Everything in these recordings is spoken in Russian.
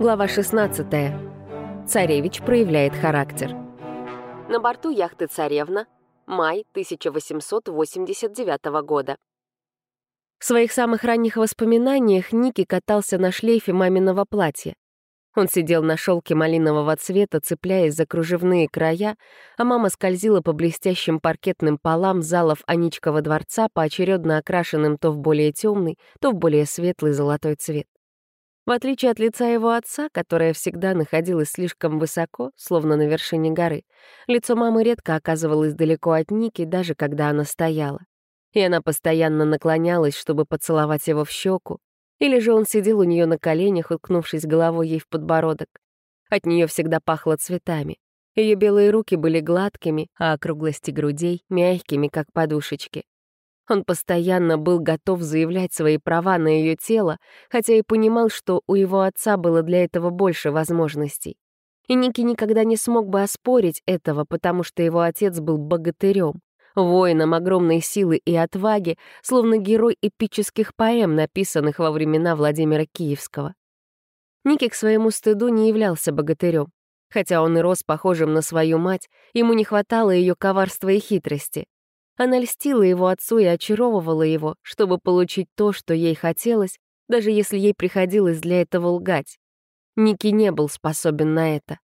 Глава 16. Царевич проявляет характер. На борту яхты «Царевна», май 1889 года. В своих самых ранних воспоминаниях Ники катался на шлейфе маминого платья. Он сидел на шелке малинового цвета, цепляясь за кружевные края, а мама скользила по блестящим паркетным полам залов Аничкова дворца, поочередно окрашенным то в более темный, то в более светлый золотой цвет. В отличие от лица его отца, которое всегда находилось слишком высоко, словно на вершине горы, лицо мамы редко оказывалось далеко от Ники, даже когда она стояла. И она постоянно наклонялась, чтобы поцеловать его в щеку, или же он сидел у нее на коленях, уткнувшись головой ей в подбородок. От нее всегда пахло цветами. Ее белые руки были гладкими, а округлости грудей — мягкими, как подушечки. Он постоянно был готов заявлять свои права на ее тело, хотя и понимал, что у его отца было для этого больше возможностей. И Ники никогда не смог бы оспорить этого, потому что его отец был богатырем воином огромной силы и отваги, словно герой эпических поэм, написанных во времена Владимира Киевского. Ники к своему стыду не являлся богатырем. Хотя он и рос похожим на свою мать, ему не хватало ее коварства и хитрости. Она льстила его отцу и очаровывала его, чтобы получить то, что ей хотелось, даже если ей приходилось для этого лгать. Ники не был способен на это.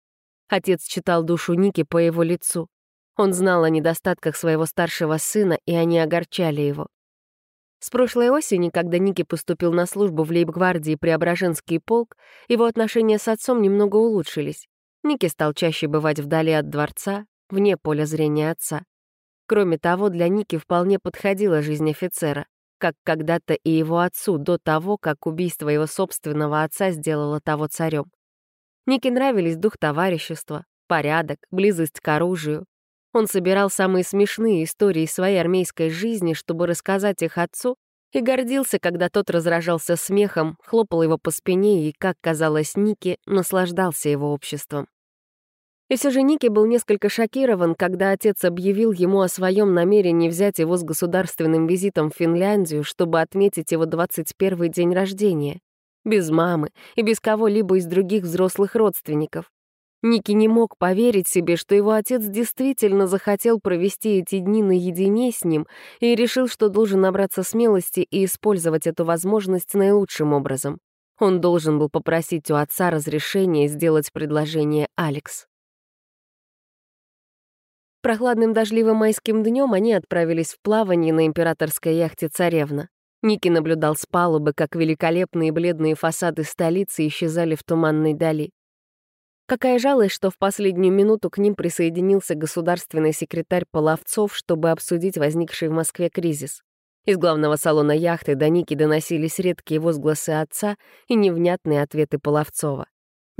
Отец читал душу Ники по его лицу. Он знал о недостатках своего старшего сына, и они огорчали его. С прошлой осени, когда Ники поступил на службу в лейб-гвардии Преображенский полк, его отношения с отцом немного улучшились. Ники стал чаще бывать вдали от дворца, вне поля зрения отца. Кроме того, для Ники вполне подходила жизнь офицера, как когда-то и его отцу до того, как убийство его собственного отца сделало того царем. Нике нравились дух товарищества, порядок, близость к оружию, он собирал самые смешные истории своей армейской жизни, чтобы рассказать их отцу, и гордился, когда тот разражался смехом, хлопал его по спине и, как казалось Нике, наслаждался его обществом. И все же Ники был несколько шокирован, когда отец объявил ему о своем намерении взять его с государственным визитом в Финляндию, чтобы отметить его 21-й день рождения. Без мамы и без кого-либо из других взрослых родственников. Ники не мог поверить себе, что его отец действительно захотел провести эти дни наедине с ним и решил, что должен набраться смелости и использовать эту возможность наилучшим образом. Он должен был попросить у отца разрешения сделать предложение Алекс. Прохладным дождливым майским днем они отправились в плавание на императорской яхте «Царевна». Ники наблюдал с палубы, как великолепные бледные фасады столицы исчезали в туманной дали. Какая жалость, что в последнюю минуту к ним присоединился государственный секретарь Половцов, чтобы обсудить возникший в Москве кризис. Из главного салона яхты до Ники доносились редкие возгласы отца и невнятные ответы Половцова.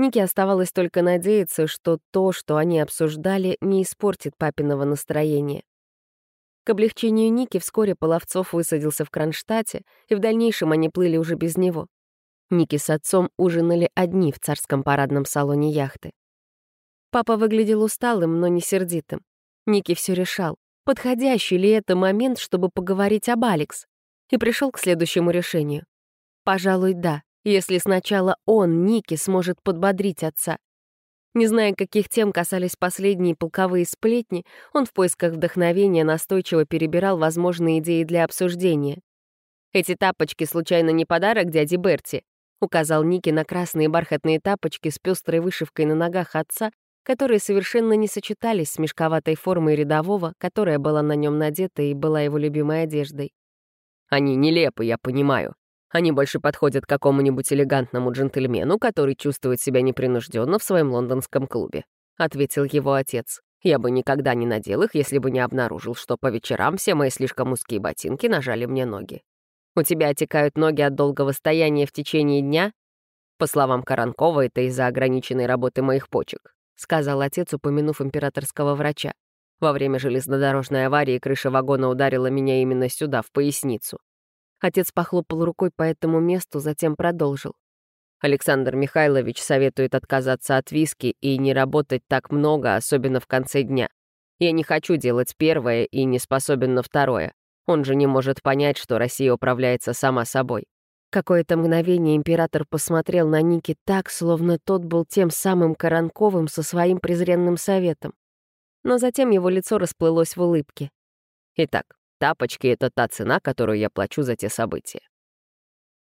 Нике оставалось только надеяться, что то, что они обсуждали, не испортит папиного настроения. К облегчению Ники вскоре Половцов высадился в Кронштадте, и в дальнейшем они плыли уже без него. Ники с отцом ужинали одни в царском парадном салоне яхты. Папа выглядел усталым, но не сердитым. Ники все решал, подходящий ли это момент, чтобы поговорить об Алекс, и пришел к следующему решению. Пожалуй, да, если сначала он, Ники, сможет подбодрить отца. Не зная, каких тем касались последние полковые сплетни, он в поисках вдохновения настойчиво перебирал возможные идеи для обсуждения. «Эти тапочки случайно не подарок дяде Берти?» указал Ники на красные бархатные тапочки с пестрой вышивкой на ногах отца, которые совершенно не сочетались с мешковатой формой рядового, которая была на нем надета и была его любимой одеждой. «Они нелепы, я понимаю. Они больше подходят какому-нибудь элегантному джентльмену, который чувствует себя непринужденно в своем лондонском клубе», — ответил его отец. «Я бы никогда не надел их, если бы не обнаружил, что по вечерам все мои слишком узкие ботинки нажали мне ноги. У тебя отекают ноги от долгого стояния в течение дня? По словам Коронкова, это из-за ограниченной работы моих почек, сказал отец, упомянув императорского врача. Во время железнодорожной аварии крыша вагона ударила меня именно сюда, в поясницу. Отец похлопал рукой по этому месту, затем продолжил. Александр Михайлович советует отказаться от виски и не работать так много, особенно в конце дня. Я не хочу делать первое и не способен на второе. Он же не может понять, что Россия управляется сама собой. Какое-то мгновение император посмотрел на Ники так, словно тот был тем самым Коронковым со своим презренным советом. Но затем его лицо расплылось в улыбке. «Итак, тапочки — это та цена, которую я плачу за те события.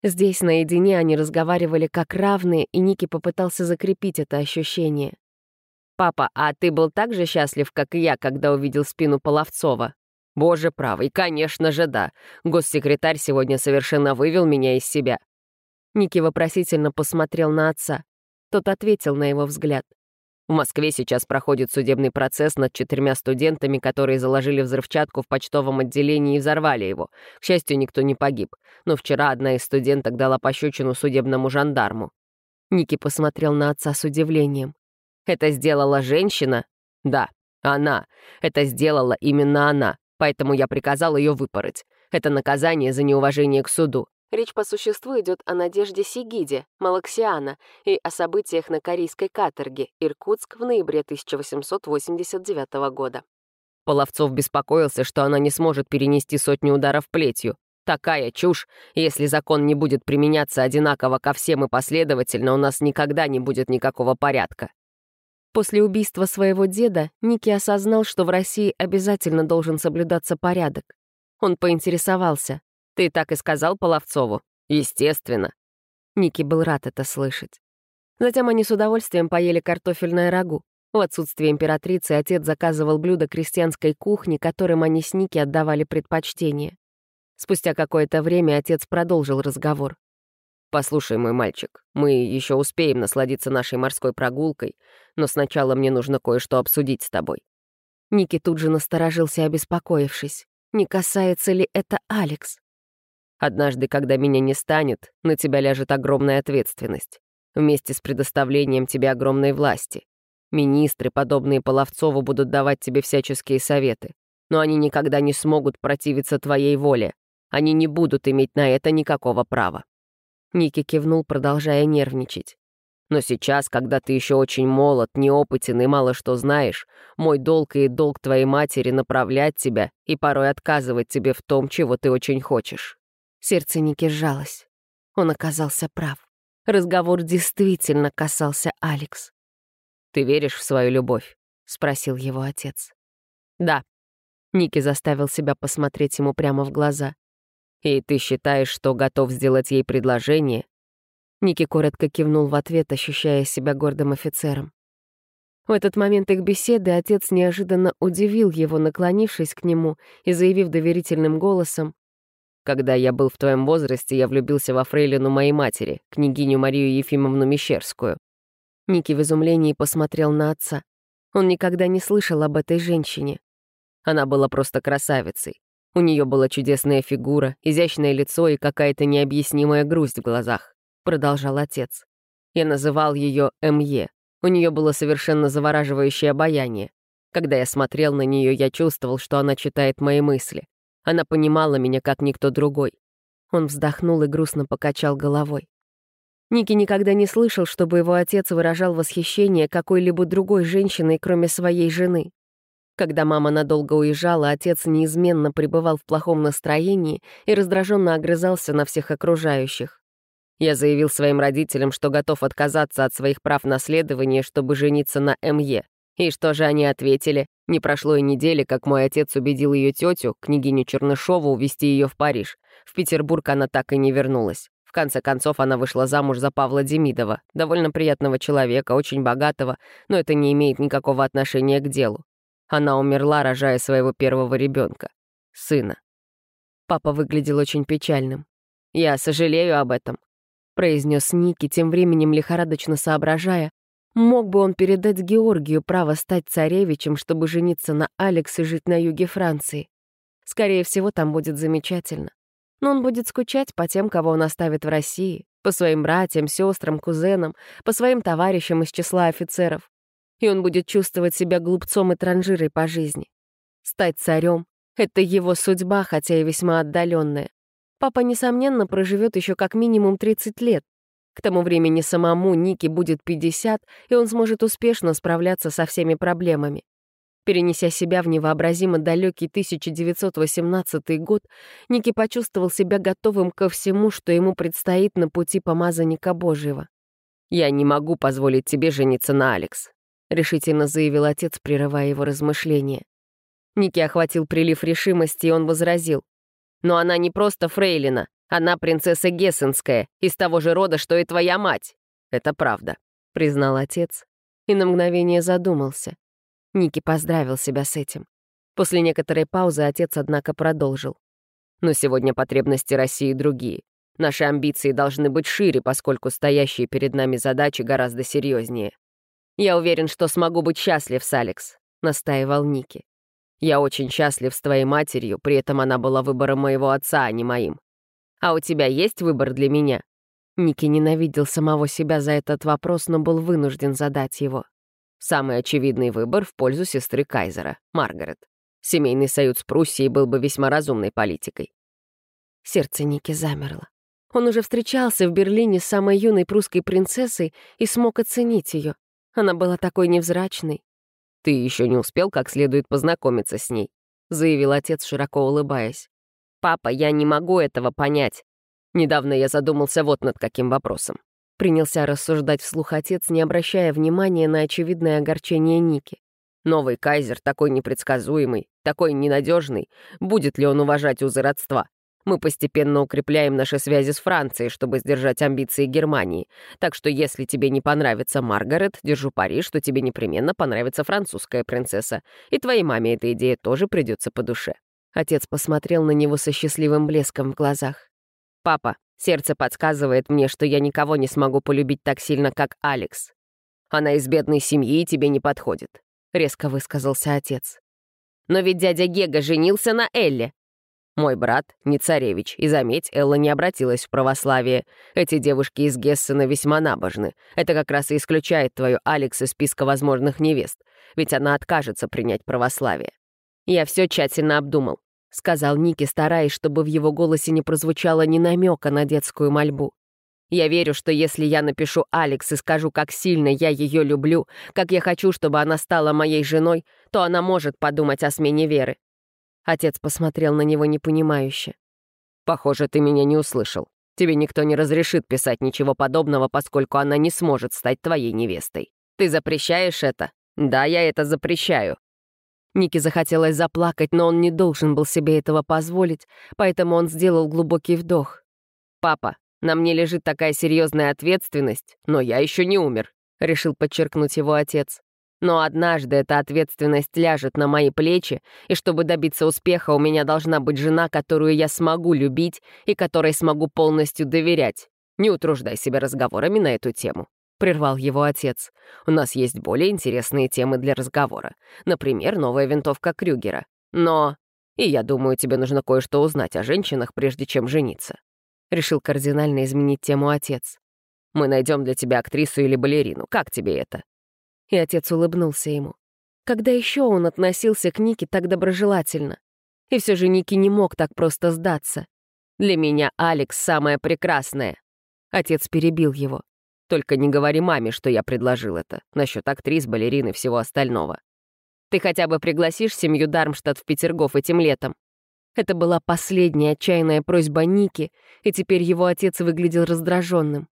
Здесь наедине они разговаривали как равные, и Ники попытался закрепить это ощущение. «Папа, а ты был так же счастлив, как и я, когда увидел спину Половцова?» «Боже правый, конечно же, да. Госсекретарь сегодня совершенно вывел меня из себя». Ники вопросительно посмотрел на отца. Тот ответил на его взгляд. В Москве сейчас проходит судебный процесс над четырьмя студентами, которые заложили взрывчатку в почтовом отделении и взорвали его. К счастью, никто не погиб. Но вчера одна из студенток дала пощечину судебному жандарму. Ники посмотрел на отца с удивлением. «Это сделала женщина?» «Да, она. Это сделала именно она. Поэтому я приказал ее выпороть. Это наказание за неуважение к суду. Речь по существу идет о Надежде Сигиде, Малаксиана, и о событиях на корейской каторге, Иркутск, в ноябре 1889 года. Половцов беспокоился, что она не сможет перенести сотню ударов плетью. Такая чушь. Если закон не будет применяться одинаково ко всем и последовательно, у нас никогда не будет никакого порядка. После убийства своего деда Ники осознал, что в России обязательно должен соблюдаться порядок. Он поинтересовался, «Ты так и сказал Половцову?» «Естественно». Ники был рад это слышать. Затем они с удовольствием поели картофельное рагу. В отсутствие императрицы отец заказывал блюда крестьянской кухни, которым они с Ники отдавали предпочтение. Спустя какое-то время отец продолжил разговор. «Послушай, мой мальчик, мы еще успеем насладиться нашей морской прогулкой, но сначала мне нужно кое-что обсудить с тобой». Ники тут же насторожился, обеспокоившись. Не касается ли это Алекс? Однажды, когда меня не станет, на тебя ляжет огромная ответственность. Вместе с предоставлением тебе огромной власти. Министры, подобные Половцову, будут давать тебе всяческие советы. Но они никогда не смогут противиться твоей воле. Они не будут иметь на это никакого права. Ники кивнул, продолжая нервничать. Но сейчас, когда ты еще очень молод, неопытен и мало что знаешь, мой долг и долг твоей матери направлять тебя и порой отказывать тебе в том, чего ты очень хочешь. Сердце Ники сжалось. Он оказался прав. Разговор действительно касался Алекс. «Ты веришь в свою любовь?» — спросил его отец. «Да». Ники заставил себя посмотреть ему прямо в глаза. «И ты считаешь, что готов сделать ей предложение?» Ники коротко кивнул в ответ, ощущая себя гордым офицером. В этот момент их беседы отец неожиданно удивил его, наклонившись к нему и заявив доверительным голосом, когда я был в твоем возрасте, я влюбился во фрейлину моей матери, княгиню Марию Ефимовну Мещерскую». Ники в изумлении посмотрел на отца. Он никогда не слышал об этой женщине. Она была просто красавицей. У нее была чудесная фигура, изящное лицо и какая-то необъяснимая грусть в глазах, продолжал отец. Я называл ее М.Е. У нее было совершенно завораживающее обаяние. Когда я смотрел на нее, я чувствовал, что она читает мои мысли. Она понимала меня, как никто другой. Он вздохнул и грустно покачал головой. Ники никогда не слышал, чтобы его отец выражал восхищение какой-либо другой женщиной, кроме своей жены. Когда мама надолго уезжала, отец неизменно пребывал в плохом настроении и раздраженно огрызался на всех окружающих. Я заявил своим родителям, что готов отказаться от своих прав наследования, чтобы жениться на М.Е. И что же они ответили? Не прошло и недели, как мой отец убедил ее тетю, княгиню Чернышову, увезти ее в Париж. В Петербург она так и не вернулась. В конце концов, она вышла замуж за Павла Демидова, довольно приятного человека, очень богатого, но это не имеет никакого отношения к делу. Она умерла, рожая своего первого ребенка, сына. Папа выглядел очень печальным. «Я сожалею об этом», — произнес Ники, тем временем лихорадочно соображая, Мог бы он передать Георгию право стать царевичем, чтобы жениться на Алекс и жить на юге Франции. Скорее всего, там будет замечательно. Но он будет скучать по тем, кого он оставит в России, по своим братьям, сестрам, кузенам, по своим товарищам из числа офицеров. И он будет чувствовать себя глупцом и транжирой по жизни. Стать царем — это его судьба, хотя и весьма отдаленная. Папа, несомненно, проживет еще как минимум 30 лет, к тому времени самому Нике будет 50, и он сможет успешно справляться со всеми проблемами. Перенеся себя в невообразимо далекий 1918 год, Ники почувствовал себя готовым ко всему, что ему предстоит на пути помазанника Божьего. «Я не могу позволить тебе жениться на Алекс», — решительно заявил отец, прерывая его размышления. Ники охватил прилив решимости, и он возразил. «Но она не просто фрейлина, она принцесса Гессенская, из того же рода, что и твоя мать». «Это правда», — признал отец, и на мгновение задумался. Ники поздравил себя с этим. После некоторой паузы отец, однако, продолжил. «Но сегодня потребности России другие. Наши амбиции должны быть шире, поскольку стоящие перед нами задачи гораздо серьезнее. «Я уверен, что смогу быть счастлив с Алекс», — настаивал Ники. «Я очень счастлив с твоей матерью, при этом она была выбором моего отца, а не моим. А у тебя есть выбор для меня?» Ники ненавидел самого себя за этот вопрос, но был вынужден задать его. Самый очевидный выбор в пользу сестры Кайзера, Маргарет. Семейный союз с Пруссией был бы весьма разумной политикой. Сердце Ники замерло. Он уже встречался в Берлине с самой юной прусской принцессой и смог оценить ее. Она была такой невзрачной. «Ты еще не успел как следует познакомиться с ней», — заявил отец, широко улыбаясь. «Папа, я не могу этого понять. Недавно я задумался вот над каким вопросом. Принялся рассуждать вслух отец, не обращая внимания на очевидное огорчение Ники. Новый кайзер такой непредсказуемый, такой ненадежный. Будет ли он уважать узы родства? Мы постепенно укрепляем наши связи с Францией, чтобы сдержать амбиции Германии. Так что если тебе не понравится Маргарет, держу пари, что тебе непременно понравится французская принцесса. И твоей маме эта идея тоже придется по душе». Отец посмотрел на него со счастливым блеском в глазах. «Папа, Сердце подсказывает мне, что я никого не смогу полюбить так сильно, как Алекс. Она из бедной семьи и тебе не подходит», — резко высказался отец. «Но ведь дядя Гега женился на Элле». «Мой брат не царевич, и заметь, Элла не обратилась в православие. Эти девушки из Гессена весьма набожны. Это как раз и исключает твою Алекс из списка возможных невест, ведь она откажется принять православие». Я все тщательно обдумал. — сказал Ники, стараясь, чтобы в его голосе не прозвучало ни намека на детскую мольбу. «Я верю, что если я напишу Алекс и скажу, как сильно я ее люблю, как я хочу, чтобы она стала моей женой, то она может подумать о смене веры». Отец посмотрел на него непонимающе. «Похоже, ты меня не услышал. Тебе никто не разрешит писать ничего подобного, поскольку она не сможет стать твоей невестой. Ты запрещаешь это?» «Да, я это запрещаю. Нике захотелось заплакать, но он не должен был себе этого позволить, поэтому он сделал глубокий вдох. «Папа, на мне лежит такая серьезная ответственность, но я еще не умер», — решил подчеркнуть его отец. «Но однажды эта ответственность ляжет на мои плечи, и чтобы добиться успеха, у меня должна быть жена, которую я смогу любить и которой смогу полностью доверять. Не утруждай себя разговорами на эту тему прервал его отец. «У нас есть более интересные темы для разговора. Например, новая винтовка Крюгера. Но... И я думаю, тебе нужно кое-что узнать о женщинах, прежде чем жениться». Решил кардинально изменить тему отец. «Мы найдем для тебя актрису или балерину. Как тебе это?» И отец улыбнулся ему. Когда еще он относился к Нике так доброжелательно? И все же Ники не мог так просто сдаться. «Для меня Алекс самая прекрасная». Отец перебил его. Только не говори маме, что я предложил это, насчет актрис, балерин и всего остального. Ты хотя бы пригласишь семью Дармштадт в Петергоф этим летом?» Это была последняя отчаянная просьба Ники, и теперь его отец выглядел раздраженным.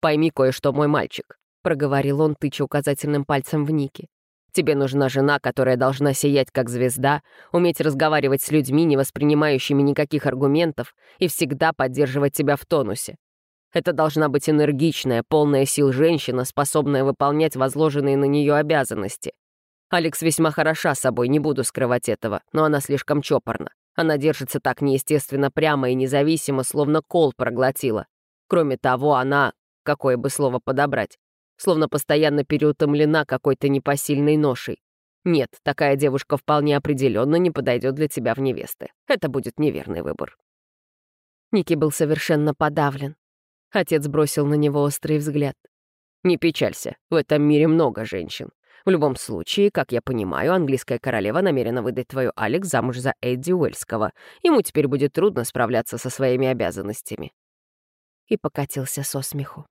«Пойми кое-что, мой мальчик», — проговорил он, тыча указательным пальцем в Ники. «Тебе нужна жена, которая должна сиять как звезда, уметь разговаривать с людьми, не воспринимающими никаких аргументов, и всегда поддерживать тебя в тонусе. Это должна быть энергичная, полная сил женщина, способная выполнять возложенные на нее обязанности. Алекс весьма хороша собой, не буду скрывать этого, но она слишком чопорна. Она держится так неестественно прямо и независимо, словно кол проглотила. Кроме того, она, какое бы слово подобрать, словно постоянно переутомлена какой-то непосильной ношей. Нет, такая девушка вполне определенно не подойдет для тебя в невесты. Это будет неверный выбор. Ники был совершенно подавлен. Отец бросил на него острый взгляд. «Не печалься, в этом мире много женщин. В любом случае, как я понимаю, английская королева намерена выдать твою Алекс замуж за Эдди Уэльского. Ему теперь будет трудно справляться со своими обязанностями». И покатился со смеху.